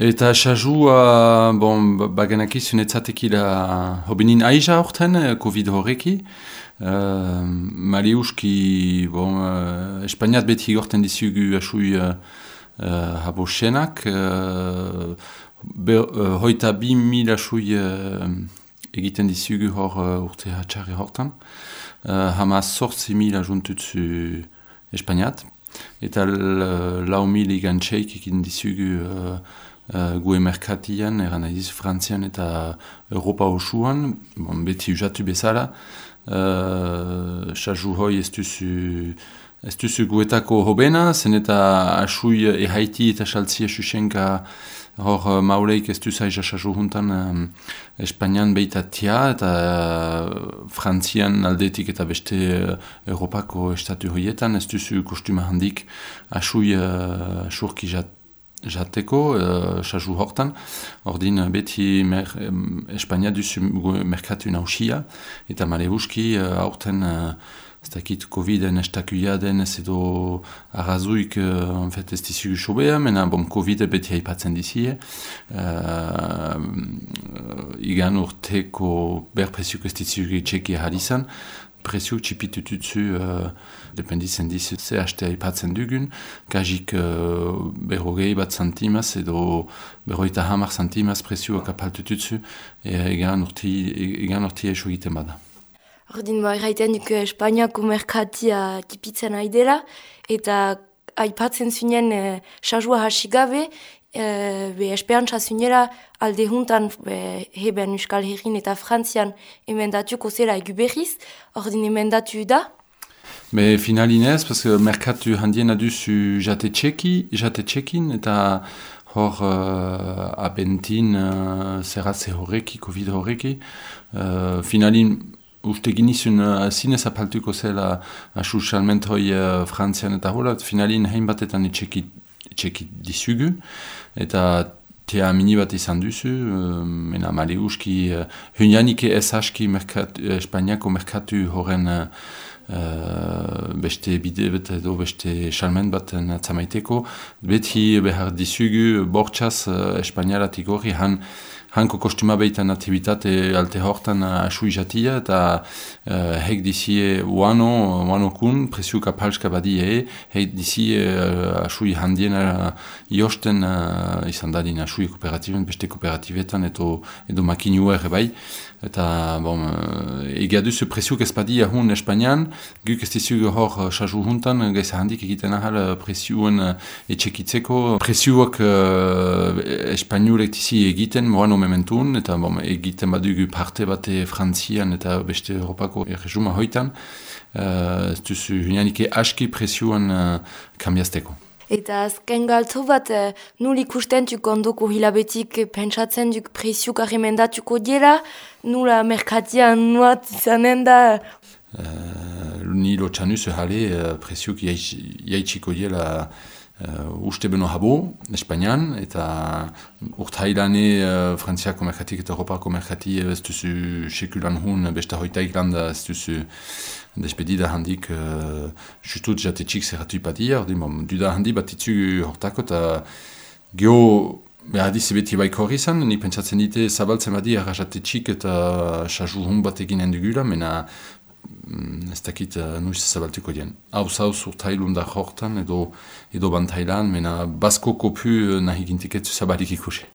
Eta xajua, bon, bagenak izun etzatekila hobinin aiza horten, COVID horreki. Uh, Mariuski, bon, uh, Espainiat beti gorten dizugu asui uh, uh, habo senak. Uh, uh, hoita bi mil asui uh, egiten dizugu hor uh, urte hatxarri hortan. Uh, hama sortzi mil ajuntutzu Espainiat. Eta lau mil igantxeik egiten dizugu uh, uh, gue merkatian, eran nahiz Frantzian eta Europa osuan, bon, beti usatu bezala, xaju hoi ez duzu, ez duzu guetako hobena, zen eta asui ehaiti eta saltzia susenka hor mauleik ez duzu aiza xaju juntan um, Espainian behita tia eta uh, Frantzian aldetik eta beste uh, Europako estatu hoietan ez duzu kostuma handik asui uh, asurki jat jateko, uh, hortan, ordin beti mer, um, Espainia duzu merkatu nausia, eta male huski uh, aurten uh, ez dakit Covid-en estakuia den ez edo arrazuik uh, en fait ez dizu sobea, mena bon Covid beti haipatzen dizie. Uh, igan urteko berpresiuk ez dizu txeki hadizan, presio txipitu tutsu uh, dependitzen dizu ze haste aipatzen dugun, kajik uh, berrogei bat santimaz edo berroita hamar santimaz presioak apaltu tutsu, e, egan urti, egan urti eso egiten bada. Ordin, ba, erraiten duk Espainiako merkatia tipitzen aidela, eta aipatzen zinen e, sajua hasi gabe, e, be esperantza zunera alde juntan be, heben Euskal Herrin eta Frantzian emendatuko zela egu berriz, ordin emendatu da? Be finalinez, parce que merkatu handien aduzu jate txeki, jate txekin, eta hor uh, abentin uh, zerratze horreki, covid horreki. Uh, finalin, uste ginizun uh, zinez apaltuko zela asu salmentoi uh, Frantzian eta horat, finalin hein batetan etxeki dizugu eta tea mini bat izan duzu, uh, mena male uski, uh, hunianike ez aski merkatu, uh, Espainiako merkatu horren uh, beste bide bat edo beste salmen bat atzamaiteko. Beti behar dizugu bortxaz uh, Espainiaratik hori han hanko kostuma behitan aktivitate alte hortan asu izatia eta uh, hek dizie uano, uano kun, presiuka palska badie, hek dizie uh, asu handien uh, iosten uh, izan dadin asu kooperatiben, beste kooperatibetan edo, edo makinu ere bai. Eta, bon, presiuk ez badi ahun Espainian, guk ez dizugu hor juntan, gaiza handik egiten mementun, eta bom, egiten badugu parte bate Frantzian eta beste Europako erresuma hoitan, uh, ez duzu hunianike aski presioan uh, kambiazteko. Eta azken galtzo bat, eh, nul ikusten duk ondoko hilabetik pentsatzen duk presiuk arrimendatuko diela, nula merkatian nuat izanen da? Uh, ni lotxanuz jale uh, presiuk jaitsiko diela uh, uste beno habo, Espainian, eta urtailane uh, Frantziako merkatik eta Europako merkati ez duzu sekulan hun besta hoitaik landa ez duzu despedida handik uh, justut jate txik zerratu ipatia, ordi, bom, duda handi bat itzu hortako, eta geho Behar dizi baik hori izan, ni pentsatzen dite zabaltzen badi arrasate txik eta xaju hun bat eginen dugula, mena ez dakit uh, nuiz zabaltuko dien. Hauz hauz urtailun da hortan edo, edo bantailan, mena basko kopu uh, nahi gintiketzu zabalik ikusi.